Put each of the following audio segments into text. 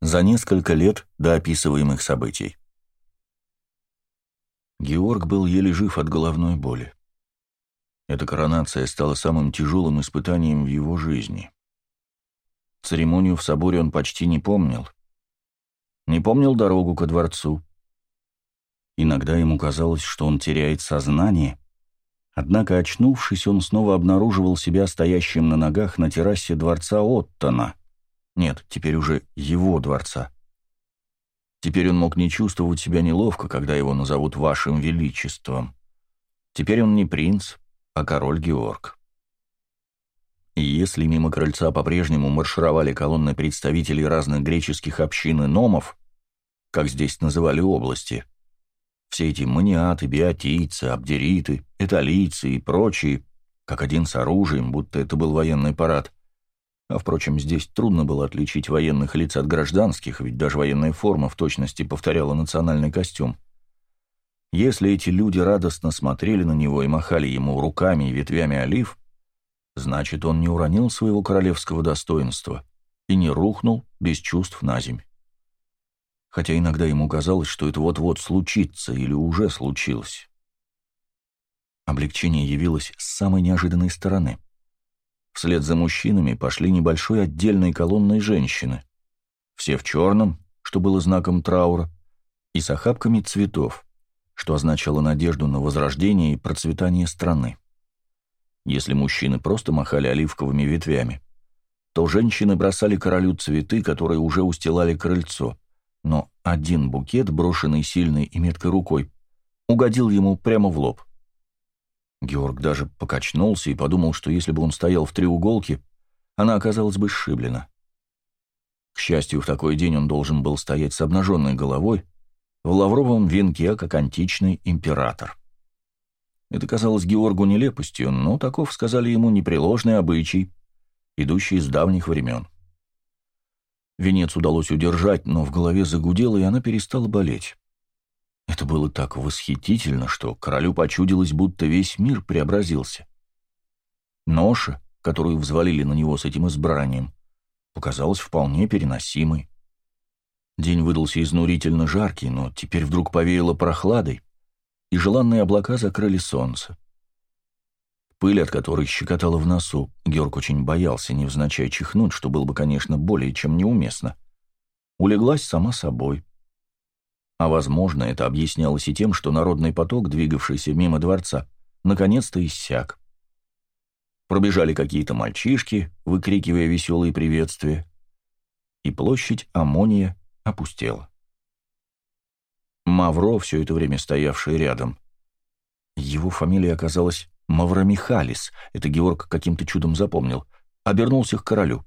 за несколько лет до описываемых событий. Георг был еле жив от головной боли. Эта коронация стала самым тяжелым испытанием в его жизни. Церемонию в соборе он почти не помнил. Не помнил дорогу ко дворцу. Иногда ему казалось, что он теряет сознание, однако, очнувшись, он снова обнаруживал себя стоящим на ногах на террасе дворца Оттона. Нет, теперь уже его дворца. Теперь он мог не чувствовать себя неловко, когда его назовут «вашим величеством». Теперь он не принц, а король Георг. И если мимо крыльца по-прежнему маршировали колонны представителей разных греческих общин и номов, как здесь называли области, все эти маниаты, биотийцы, абдериты, эталийцы и прочие, как один с оружием, будто это был военный парад, а, впрочем, здесь трудно было отличить военных лиц от гражданских, ведь даже военная форма в точности повторяла национальный костюм. Если эти люди радостно смотрели на него и махали ему руками и ветвями олив, значит, он не уронил своего королевского достоинства и не рухнул без чувств на земь. Хотя иногда ему казалось, что это вот-вот случится или уже случилось. Облегчение явилось с самой неожиданной стороны — Вслед за мужчинами пошли небольшой отдельной колонной женщины. Все в черном, что было знаком траура, и с охапками цветов, что означало надежду на возрождение и процветание страны. Если мужчины просто махали оливковыми ветвями, то женщины бросали королю цветы, которые уже устилали крыльцо, но один букет, брошенный сильной и меткой рукой, угодил ему прямо в лоб. Георг даже покачнулся и подумал, что если бы он стоял в треуголке, она оказалась бы сшиблена. К счастью, в такой день он должен был стоять с обнаженной головой, в лавровом венке, как античный император. Это казалось Георгу нелепостью, но таков, сказали ему, непреложный обычай, идущий с давних времен. Венец удалось удержать, но в голове загудело, и она перестала болеть. Это было так восхитительно, что королю почудилось, будто весь мир преобразился. Ноша, которую взвалили на него с этим избранием, показалась вполне переносимой. День выдался изнурительно жаркий, но теперь вдруг повеяло прохладой, и желанные облака закрыли солнце. Пыль, от которой щекотала в носу, Георг очень боялся невзначай чихнуть, что было бы, конечно, более чем неуместно. Улеглась сама собой. А возможно, это объяснялось и тем, что народный поток, двигавшийся мимо дворца, наконец-то иссяк. Пробежали какие-то мальчишки, выкрикивая веселые приветствия, и площадь Амония опустела. Мавро, все это время стоявший рядом, его фамилия оказалась Мавромихалис, это Георг каким-то чудом запомнил, обернулся к королю.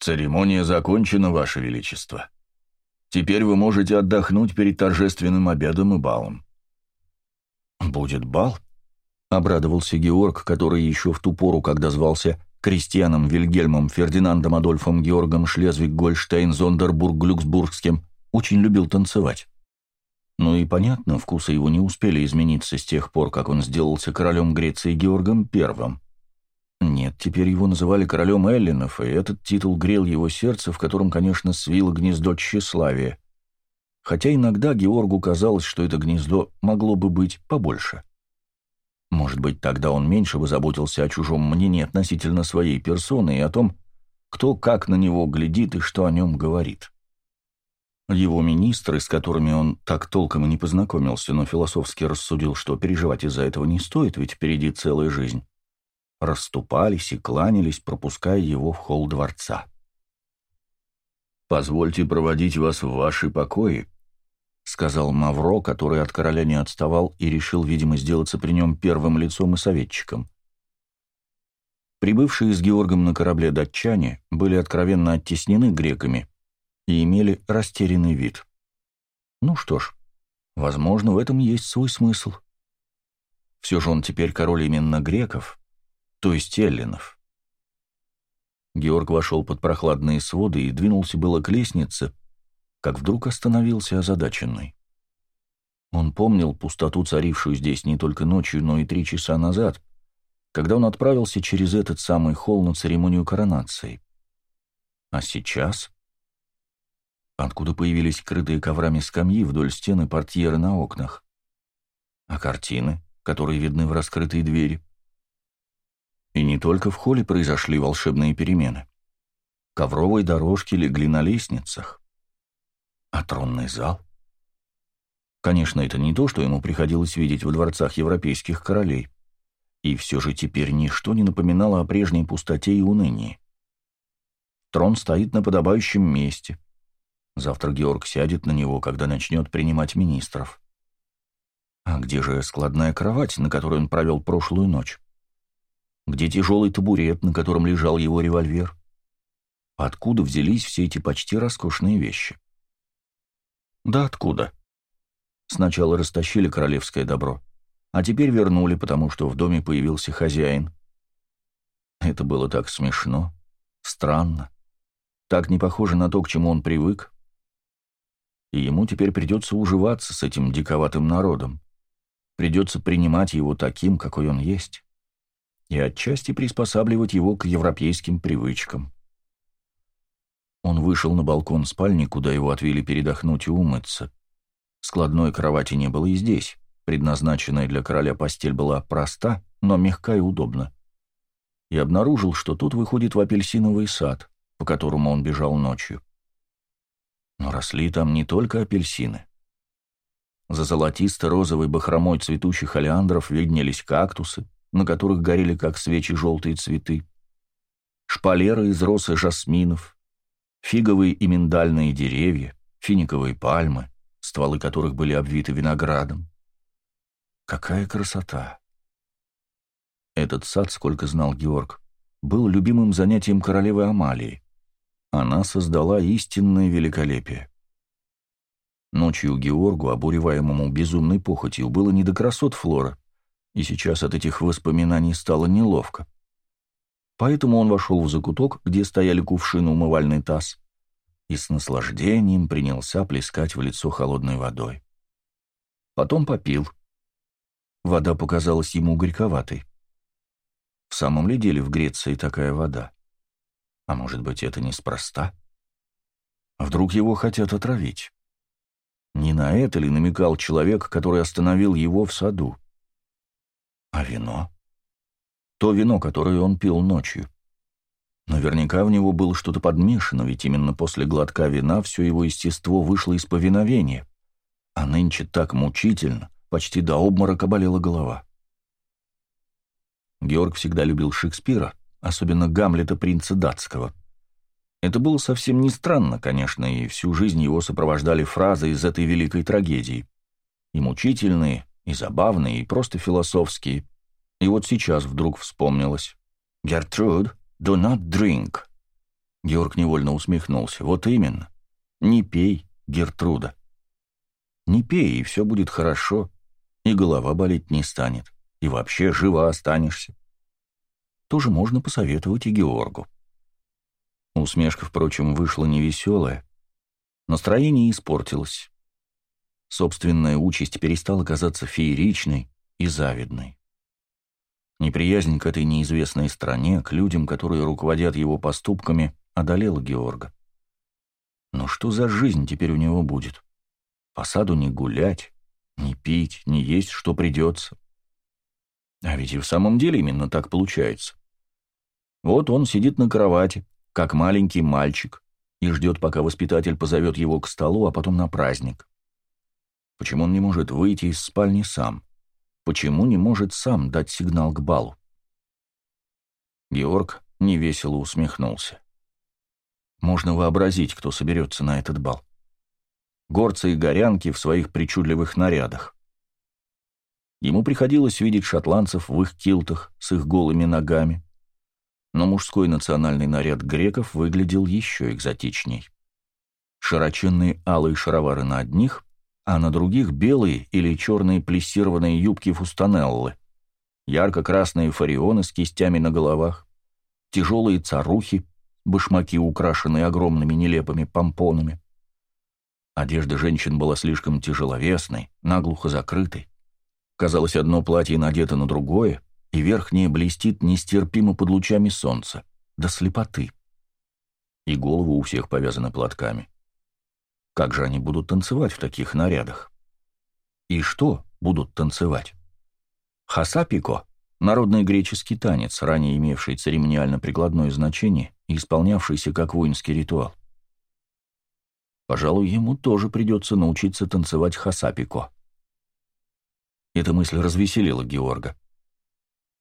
«Церемония закончена, Ваше Величество», Теперь вы можете отдохнуть перед торжественным обедом и балом». «Будет бал?» — обрадовался Георг, который еще в ту пору, когда звался Кристианом Вильгельмом Фердинандом Адольфом Георгом Шлезвиг-Гольштейн Зондербург-Глюксбургским, очень любил танцевать. Ну и понятно, вкусы его не успели измениться с тех пор, как он сделался королем Греции Георгом Первым. Нет, теперь его называли королем Эллинов, и этот титул грел его сердце, в котором, конечно, свило гнездо тщеславия. Хотя иногда Георгу казалось, что это гнездо могло бы быть побольше. Может быть, тогда он меньше бы заботился о чужом мнении относительно своей персоны и о том, кто как на него глядит и что о нем говорит. Его министры, с которыми он так толком и не познакомился, но философски рассудил, что переживать из-за этого не стоит, ведь впереди целая жизнь, расступались и кланялись, пропуская его в холл дворца. «Позвольте проводить вас в ваши покои», — сказал Мавро, который от короля не отставал и решил, видимо, сделаться при нем первым лицом и советчиком. Прибывшие с Георгом на корабле датчане были откровенно оттеснены греками и имели растерянный вид. Ну что ж, возможно, в этом есть свой смысл. Все же он теперь король именно греков, то есть эллинов. Георг вошел под прохладные своды и двинулся было к лестнице, как вдруг остановился озадаченный. Он помнил пустоту, царившую здесь не только ночью, но и три часа назад, когда он отправился через этот самый холл на церемонию коронации. А сейчас? откуда появились крытые коврами скамьи вдоль стены портьеры на окнах. А картины, которые видны в раскрытые двери. И не только в холле произошли волшебные перемены. Ковровые дорожки легли на лестницах. А тронный зал? Конечно, это не то, что ему приходилось видеть в дворцах европейских королей. И все же теперь ничто не напоминало о прежней пустоте и унынии. Трон стоит на подобающем месте. Завтра Георг сядет на него, когда начнет принимать министров. А где же складная кровать, на которой он провел прошлую ночь? Где тяжелый табурет, на котором лежал его револьвер? Откуда взялись все эти почти роскошные вещи? Да откуда? Сначала растащили королевское добро, а теперь вернули, потому что в доме появился хозяин. Это было так смешно, странно, так не похоже на то, к чему он привык. И ему теперь придется уживаться с этим диковатым народом. Придется принимать его таким, какой он есть, и отчасти приспосабливать его к европейским привычкам. Он вышел на балкон спальни, куда его отвели передохнуть и умыться. Складной кровати не было и здесь. Предназначенная для короля постель была проста, но мягка и удобна. И обнаружил, что тут выходит в апельсиновый сад, по которому он бежал ночью. Но росли там не только апельсины. За золотисто-розовой бахромой цветущих олеандров виднелись кактусы, на которых горели как свечи желтые цветы, шпалеры из роз и жасминов, фиговые и миндальные деревья, финиковые пальмы, стволы которых были обвиты виноградом. Какая красота! Этот сад, сколько знал Георг, был любимым занятием королевы Амалии. Она создала истинное великолепие. Ночью Георгу, обуреваемому безумной похотью, было не до красот Флора, и сейчас от этих воспоминаний стало неловко. Поэтому он вошел в закуток, где стояли кувшин и умывальный таз, и с наслаждением принялся плескать в лицо холодной водой. Потом попил. Вода показалась ему горьковатой. В самом ли деле в Греции такая вода? А может быть, это неспроста? Вдруг его хотят отравить? Не на это ли намекал человек, который остановил его в саду? А вино? То вино, которое он пил ночью. Наверняка в него было что-то подмешано, ведь именно после глотка вина все его естество вышло из повиновения. А нынче так мучительно, почти до обморока болела голова. Георг всегда любил Шекспира, особенно Гамлета принца датского. Это было совсем не странно, конечно, и всю жизнь его сопровождали фразы из этой великой трагедии. И мучительные, и забавные, и просто философские. И вот сейчас вдруг вспомнилось. «Гертруд, «Do not drink». Георг невольно усмехнулся. «Вот именно. Не пей, Гертруда. Не пей, и все будет хорошо, и голова болеть не станет, и вообще жива останешься». Тоже можно посоветовать и Георгу. Усмешка, впрочем, вышла невеселая. Настроение испортилось. Собственная участь перестала казаться фееричной и завидной. Неприязнь к этой неизвестной стране, к людям, которые руководят его поступками, одолела Георга. Но что за жизнь теперь у него будет? По саду не гулять, не пить, не есть, что придется. А ведь и в самом деле именно так получается. Вот он сидит на кровати, как маленький мальчик, и ждет, пока воспитатель позовет его к столу, а потом на праздник. Почему он не может выйти из спальни сам? Почему не может сам дать сигнал к балу? Георг невесело усмехнулся. Можно вообразить, кто соберется на этот бал. Горцы и горянки в своих причудливых нарядах. Ему приходилось видеть шотландцев в их килтах с их голыми ногами, но мужской национальный наряд греков выглядел еще экзотичней. Широченные алые шаровары на одних, а на других белые или черные плессированные юбки фустанеллы, ярко-красные фарионы с кистями на головах, тяжелые царухи, башмаки, украшенные огромными нелепыми помпонами. Одежда женщин была слишком тяжеловесной, наглухо закрытой. Казалось, одно платье надето на другое, и верхнее блестит нестерпимо под лучами солнца, до слепоты. И голову у всех повязаны платками. Как же они будут танцевать в таких нарядах? И что будут танцевать? Хасапико — народный греческий танец, ранее имевший церемониально-прикладное значение и исполнявшийся как воинский ритуал. Пожалуй, ему тоже придется научиться танцевать хасапико. Эта мысль развеселила Георга.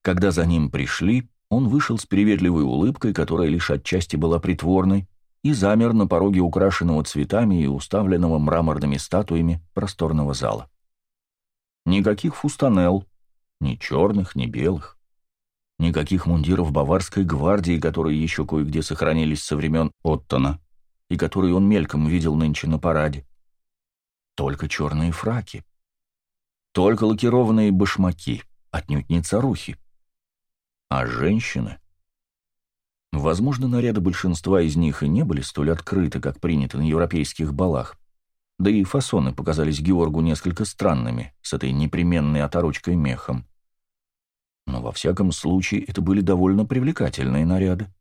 Когда за ним пришли, он вышел с приветливой улыбкой, которая лишь отчасти была притворной, и замер на пороге украшенного цветами и уставленного мраморными статуями просторного зала. Никаких фустанел, ни черных, ни белых. Никаких мундиров баварской гвардии, которые еще кое-где сохранились со времен Оттона, и которые он мельком видел нынче на параде. Только черные фраки. Только лакированные башмаки, отнюдь не царухи. А женщины? Возможно, наряды большинства из них и не были столь открыты, как принято на европейских балах. Да и фасоны показались Георгу несколько странными, с этой непременной оторочкой мехом. Но во всяком случае это были довольно привлекательные наряды.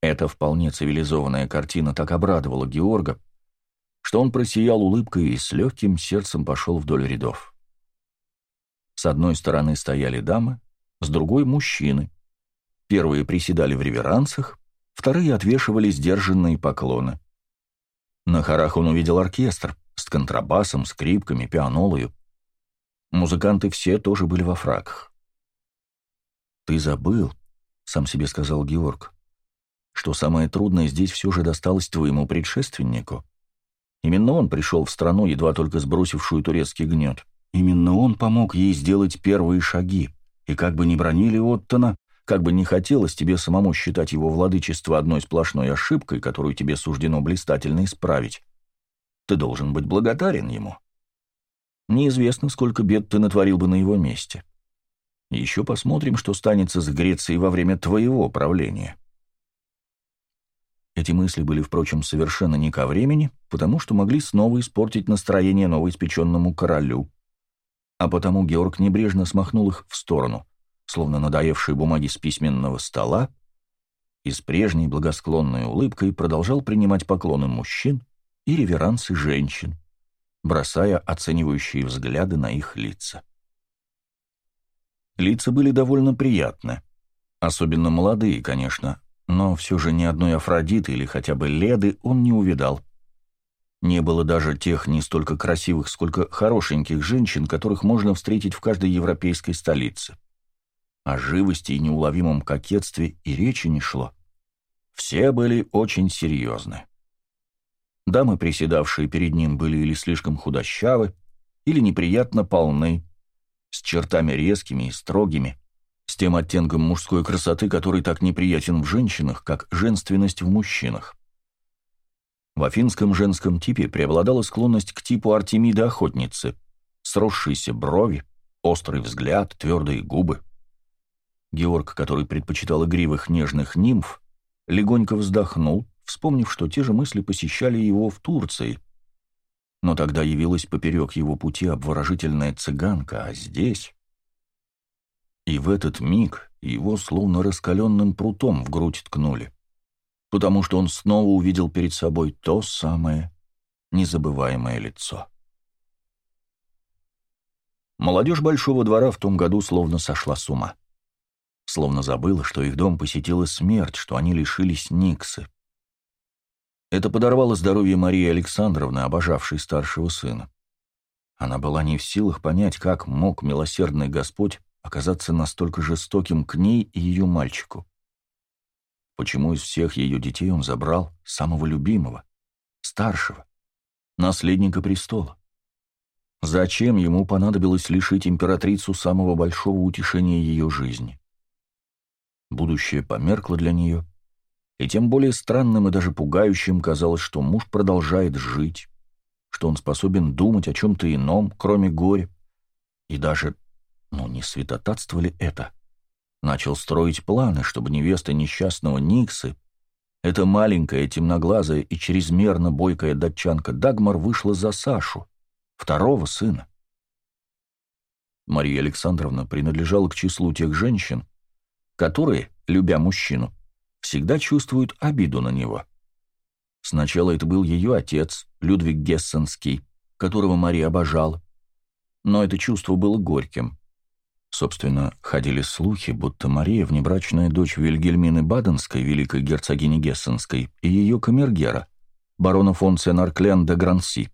Эта вполне цивилизованная картина так обрадовала Георга, что он просиял улыбкой и с легким сердцем пошел вдоль рядов. С одной стороны стояли дамы, с другой — мужчины. Первые приседали в реверансах, вторые отвешивали сдержанные поклоны. На хорах он увидел оркестр с контрабасом, скрипками, пианолою. Музыканты все тоже были во фраках. «Ты забыл», — сам себе сказал Георг, «что самое трудное здесь все же досталось твоему предшественнику. Именно он пришел в страну, едва только сбросившую турецкий гнет. Именно он помог ей сделать первые шаги, и как бы ни бронили Оттона, как бы не хотелось тебе самому считать его владычество одной сплошной ошибкой, которую тебе суждено блистательно исправить, ты должен быть благодарен ему. Неизвестно, сколько бед ты натворил бы на его месте. Еще посмотрим, что станется с Грецией во время твоего правления. Эти мысли были, впрочем, совершенно не ко времени, потому что могли снова испортить настроение новоиспеченному королю, а потому Георг небрежно смахнул их в сторону, словно надоевшие бумаги с письменного стола, и с прежней благосклонной улыбкой продолжал принимать поклоны мужчин и реверансы женщин, бросая оценивающие взгляды на их лица. Лица были довольно приятны, особенно молодые, конечно, но все же ни одной Афродиты или хотя бы Леды он не увидал. Не было даже тех не столько красивых, сколько хорошеньких женщин, которых можно встретить в каждой европейской столице. О живости и неуловимом кокетстве и речи не шло. Все были очень серьезны. Дамы, приседавшие перед ним, были или слишком худощавы, или неприятно полны, с чертами резкими и строгими, с тем оттенком мужской красоты, который так неприятен в женщинах, как женственность в мужчинах. В афинском женском типе преобладала склонность к типу Артемиды-охотницы, сросшиеся брови, острый взгляд, твердые губы. Георг, который предпочитал игривых нежных нимф, легонько вздохнул, вспомнив, что те же мысли посещали его в Турции. Но тогда явилась поперек его пути обворожительная цыганка, а здесь... И в этот миг его словно раскаленным прутом в грудь ткнули потому что он снова увидел перед собой то самое незабываемое лицо. Молодежь Большого двора в том году словно сошла с ума. Словно забыла, что их дом посетила смерть, что они лишились Никсы. Это подорвало здоровье Марии Александровны, обожавшей старшего сына. Она была не в силах понять, как мог милосердный Господь оказаться настолько жестоким к ней и ее мальчику. Почему из всех ее детей он забрал самого любимого, старшего, наследника престола? Зачем ему понадобилось лишить императрицу самого большого утешения ее жизни? Будущее померкло для нее, и тем более странным и даже пугающим казалось, что муж продолжает жить, что он способен думать о чем-то ином, кроме горя, и даже, ну не святотатство ли это, начал строить планы, чтобы невеста несчастного Никсы, эта маленькая, темноглазая и чрезмерно бойкая датчанка Дагмар вышла за Сашу, второго сына. Мария Александровна принадлежала к числу тех женщин, которые, любя мужчину, всегда чувствуют обиду на него. Сначала это был ее отец, Людвиг Гессенский, которого Мария обожала. Но это чувство было горьким. Собственно, ходили слухи, будто Мария, внебрачная дочь Вильгельмины Баденской, великой герцогини Гессенской, и ее камергера, барона фон Сен-Арклен де Гранси.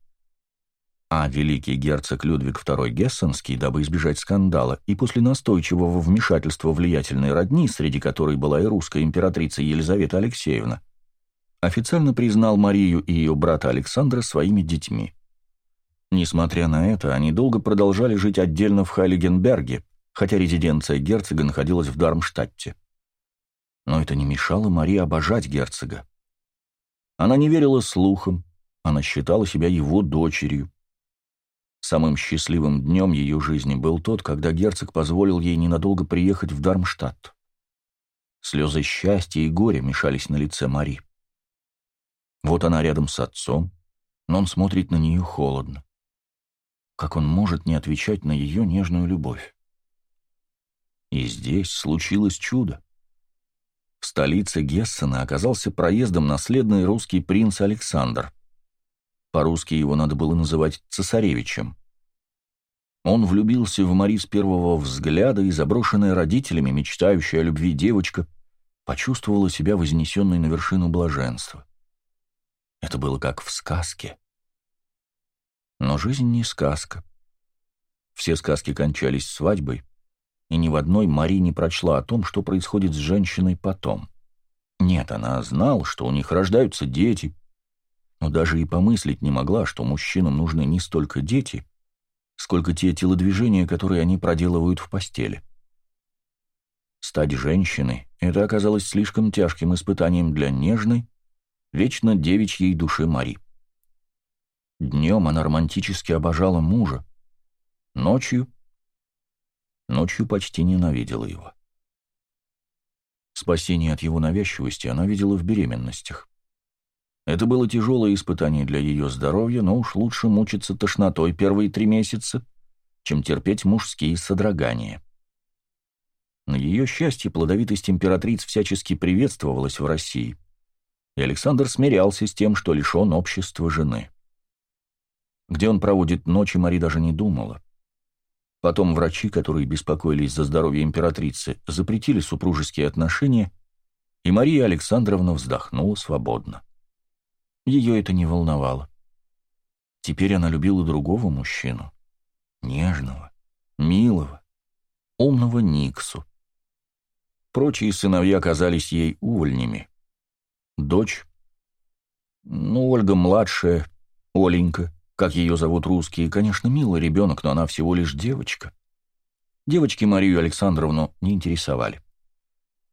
А великий герцог Людвиг II Гессенский, дабы избежать скандала, и после настойчивого вмешательства влиятельной родни, среди которой была и русская императрица Елизавета Алексеевна, официально признал Марию и ее брата Александра своими детьми. Несмотря на это, они долго продолжали жить отдельно в Хайлигенберге, хотя резиденция герцога находилась в Дармштадте. Но это не мешало Марии обожать герцога. Она не верила слухам, она считала себя его дочерью. Самым счастливым днем ее жизни был тот, когда герцог позволил ей ненадолго приехать в Дармштадт. Слезы счастья и горя мешались на лице Мари. Вот она рядом с отцом, но он смотрит на нее холодно. Как он может не отвечать на ее нежную любовь? И здесь случилось чудо. В столице Гессена оказался проездом наследный русский принц Александр. По-русски его надо было называть цесаревичем. Он влюбился в Мари с первого взгляда, и заброшенная родителями, мечтающая о любви девочка, почувствовала себя вознесенной на вершину блаженства. Это было как в сказке. Но жизнь не сказка. Все сказки кончались свадьбой, и ни в одной Мари не прочла о том, что происходит с женщиной потом. Нет, она знала, что у них рождаются дети, но даже и помыслить не могла, что мужчинам нужны не столько дети, сколько те телодвижения, которые они проделывают в постели. Стать женщиной — это оказалось слишком тяжким испытанием для нежной, вечно девичьей души Мари. Днем она романтически обожала мужа, ночью Ночью почти ненавидела его. Спасение от его навязчивости она видела в беременностях. Это было тяжелое испытание для ее здоровья, но уж лучше мучиться тошнотой первые три месяца, чем терпеть мужские содрогания. На ее счастье плодовитость императриц всячески приветствовалась в России, и Александр смирялся с тем, что лишен общества жены. Где он проводит ночи, Мари даже не думала. Потом врачи, которые беспокоились за здоровье императрицы, запретили супружеские отношения, и Мария Александровна вздохнула свободно. Ее это не волновало. Теперь она любила другого мужчину. Нежного, милого, умного Никсу. Прочие сыновья казались ей увольнями. Дочь, ну, Ольга младшая, Оленька, как ее зовут русские, конечно, милый ребенок, но она всего лишь девочка. Девочки Марию Александровну не интересовали.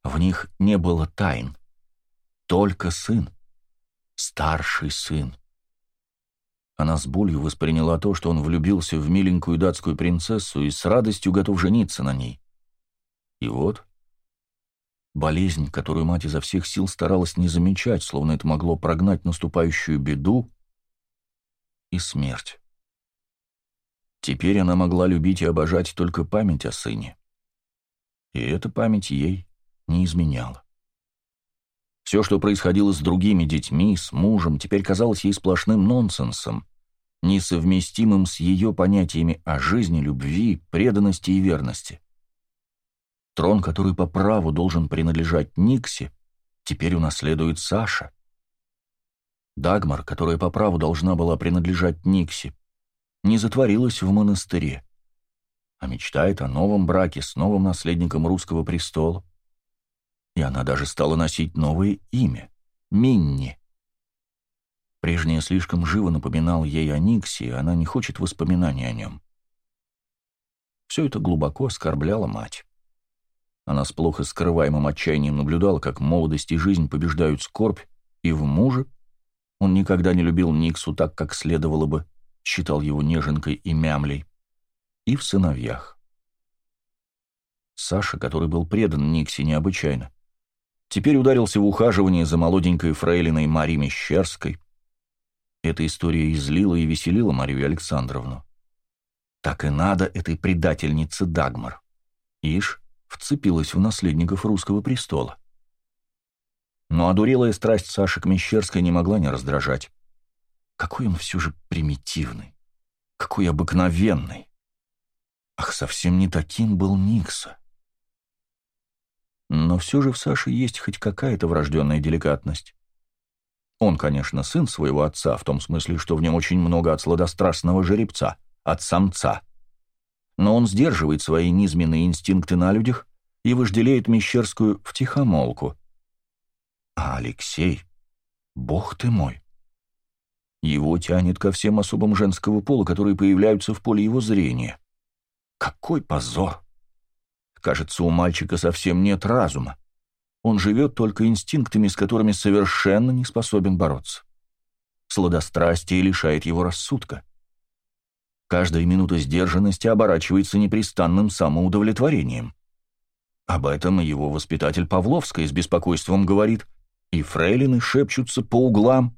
В них не было тайн. Только сын. Старший сын. Она с болью восприняла то, что он влюбился в миленькую датскую принцессу и с радостью готов жениться на ней. И вот... Болезнь, которую мать изо всех сил старалась не замечать, словно это могло прогнать наступающую беду, и смерть. Теперь она могла любить и обожать только память о сыне. И эта память ей не изменяла. Все, что происходило с другими детьми, с мужем, теперь казалось ей сплошным нонсенсом, несовместимым с ее понятиями о жизни, любви, преданности и верности. Трон, который по праву должен принадлежать Никсе, теперь унаследует Саша. Дагмар, которая по праву должна была принадлежать Никси, не затворилась в монастыре, а мечтает о новом браке с новым наследником русского престола. И она даже стала носить новое имя — Минни. Прежнее слишком живо напоминал ей о Никсе, и она не хочет воспоминаний о нем. Все это глубоко оскорбляло мать. Она с плохо скрываемым отчаянием наблюдала, как молодость и жизнь побеждают скорбь и в муже, он никогда не любил Никсу так, как следовало бы, считал его неженкой и мямлей, и в сыновьях. Саша, который был предан Никсе необычайно, теперь ударился в ухаживание за молоденькой фрейлиной Марией Мещерской. Эта история излила и веселила Марию Александровну. Так и надо этой предательнице Дагмар. Ишь, вцепилась в наследников русского престола. Но одурелая страсть Саши к Мещерской не могла не раздражать. Какой он все же примитивный, какой обыкновенный. Ах, совсем не таким был Никса. Но все же в Саше есть хоть какая-то врожденная деликатность. Он, конечно, сын своего отца, в том смысле, что в нем очень много от сладострастного жеребца, от самца. Но он сдерживает свои низменные инстинкты на людях и вожделеет Мещерскую в тихомолку. А Алексей, бог ты мой, его тянет ко всем особам женского пола, которые появляются в поле его зрения. Какой позор! Кажется, у мальчика совсем нет разума. Он живет только инстинктами, с которыми совершенно не способен бороться. Сладострастие лишает его рассудка. Каждая минута сдержанности оборачивается непрестанным самоудовлетворением. Об этом его воспитатель Павловская с беспокойством говорит, и фрейлины шепчутся по углам.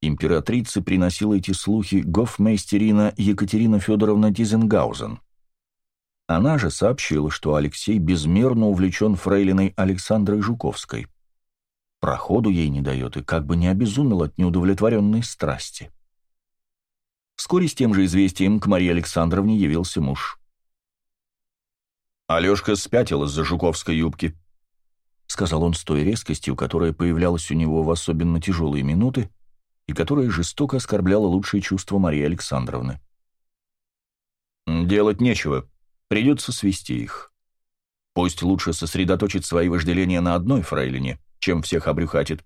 Императрице приносила эти слухи гофмейстерина Екатерина Федоровна Дизенгаузен. Она же сообщила, что Алексей безмерно увлечен фрейлиной Александрой Жуковской. Проходу ей не дает и как бы не обезумел от неудовлетворенной страсти. Вскоре с тем же известием к Марии Александровне явился муж. «Алешка спятил из-за жуковской юбки», — сказал он с той резкостью, которая появлялась у него в особенно тяжелые минуты и которая жестоко оскорбляла лучшие чувства Марии Александровны. «Делать нечего», Придется свести их. Пусть лучше сосредоточит свои вожделения на одной фрейлине, чем всех обрюхатит.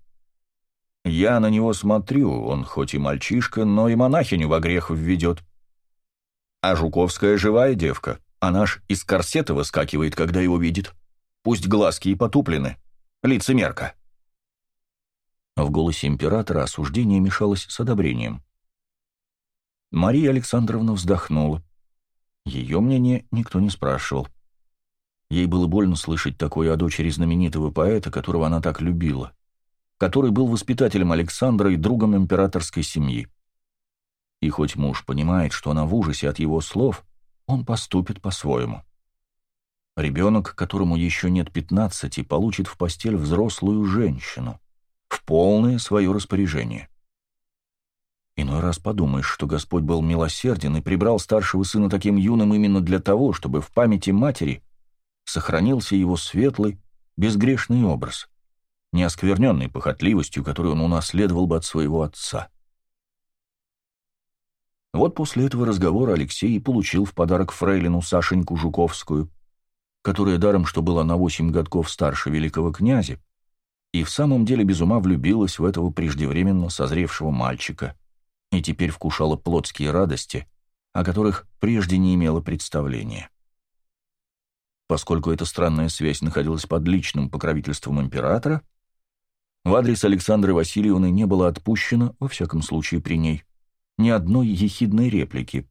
Я на него смотрю, он хоть и мальчишка, но и монахиню во грех введет. А Жуковская живая девка, она ж из корсета выскакивает, когда его видит. Пусть глазки и потуплены. Лицемерка. В голосе императора осуждение мешалось с одобрением. Мария Александровна вздохнула. Ее мнение никто не спрашивал. Ей было больно слышать такое о дочери знаменитого поэта, которого она так любила, который был воспитателем Александра и другом императорской семьи. И хоть муж понимает, что она в ужасе от его слов, он поступит по-своему. Ребенок, которому еще нет пятнадцати, получит в постель взрослую женщину, в полное свое распоряжение. Иной раз подумаешь, что Господь был милосерден и прибрал старшего сына таким юным именно для того, чтобы в памяти матери сохранился его светлый, безгрешный образ, не оскверненный похотливостью, которую он унаследовал бы от своего отца. Вот после этого разговора Алексей и получил в подарок фрейлину Сашеньку Жуковскую, которая даром, что была на восемь годков старше великого князя, и в самом деле без ума влюбилась в этого преждевременно созревшего мальчика — и теперь вкушала плотские радости, о которых прежде не имела представления. Поскольку эта странная связь находилась под личным покровительством императора, в адрес Александры Васильевны не было отпущено, во всяком случае при ней, ни одной ехидной реплики.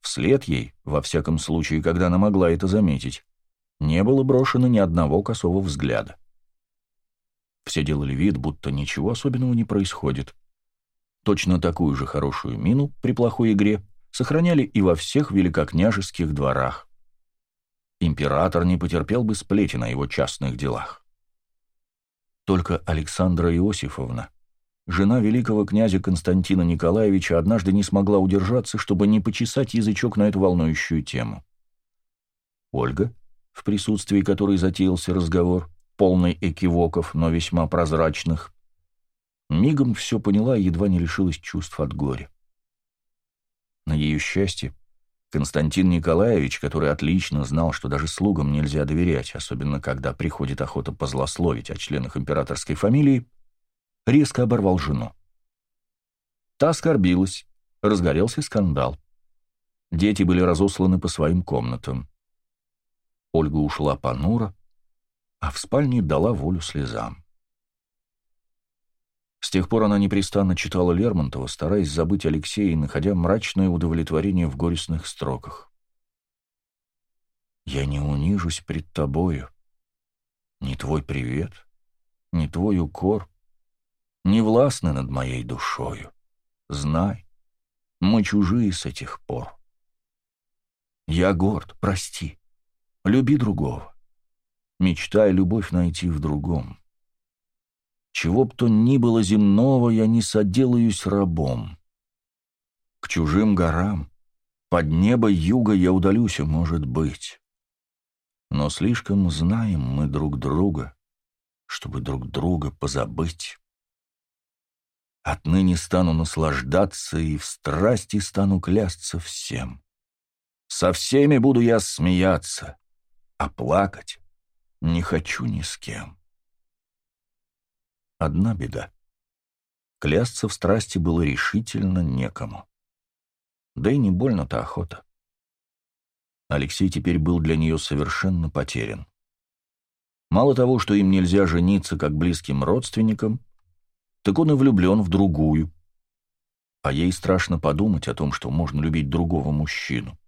Вслед ей, во всяком случае, когда она могла это заметить, не было брошено ни одного косого взгляда. Все делали вид, будто ничего особенного не происходит. Точно такую же хорошую мину при плохой игре сохраняли и во всех великокняжеских дворах. Император не потерпел бы сплети на его частных делах. Только Александра Иосифовна, жена великого князя Константина Николаевича, однажды не смогла удержаться, чтобы не почесать язычок на эту волнующую тему. Ольга, в присутствии которой затеялся разговор, полный экивоков, но весьма прозрачных, Мигом все поняла и едва не лишилась чувств от горя. На ее счастье, Константин Николаевич, который отлично знал, что даже слугам нельзя доверять, особенно когда приходит охота позлословить о членах императорской фамилии, резко оборвал жену. Та оскорбилась, разгорелся скандал. Дети были разосланы по своим комнатам. Ольга ушла понуро, а в спальне дала волю слезам. С тех пор она непрестанно читала Лермонтова, стараясь забыть Алексея и находя мрачное удовлетворение в горестных строках. «Я не унижусь пред тобою. Ни твой привет, ни твой укор не властны над моей душою. Знай, мы чужие с этих пор. Я горд, прости, люби другого. Мечтай любовь найти в другом. Чего б то ни было земного, я не соделаюсь рабом. К чужим горам, под небо юга я удалюсь, может быть. Но слишком знаем мы друг друга, чтобы друг друга позабыть. Отныне стану наслаждаться и в страсти стану клясться всем. Со всеми буду я смеяться, а плакать не хочу ни с кем. Одна беда. Клясться в страсти было решительно некому. Да и не больно-то охота. Алексей теперь был для нее совершенно потерян. Мало того, что им нельзя жениться как близким родственникам, так он и влюблен в другую. А ей страшно подумать о том, что можно любить другого мужчину,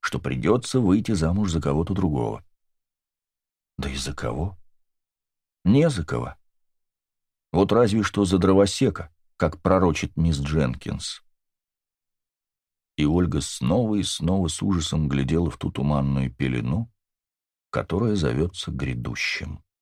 что придется выйти замуж за кого-то другого. Да и за кого? Не за кого. Вот разве что за дровосека, как пророчит мисс Дженкинс. И Ольга снова и снова с ужасом глядела в ту туманную пелену, которая зовется грядущим.